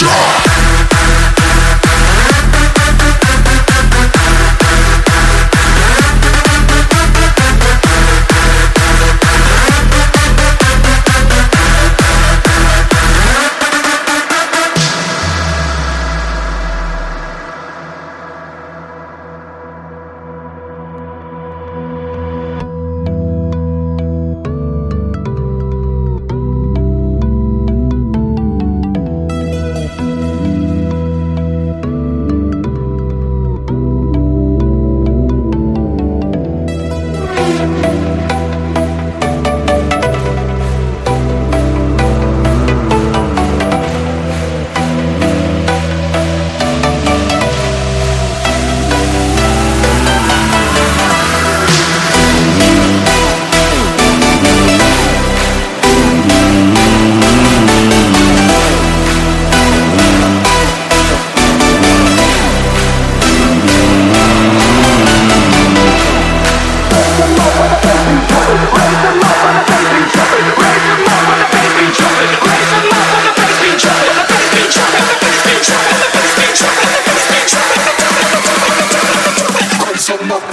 Jump!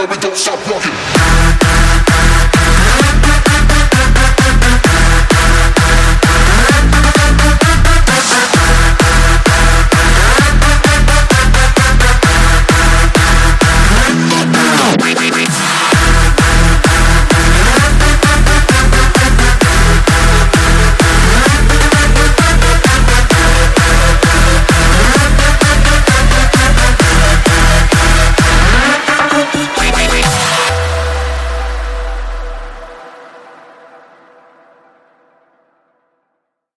we don't stop walking.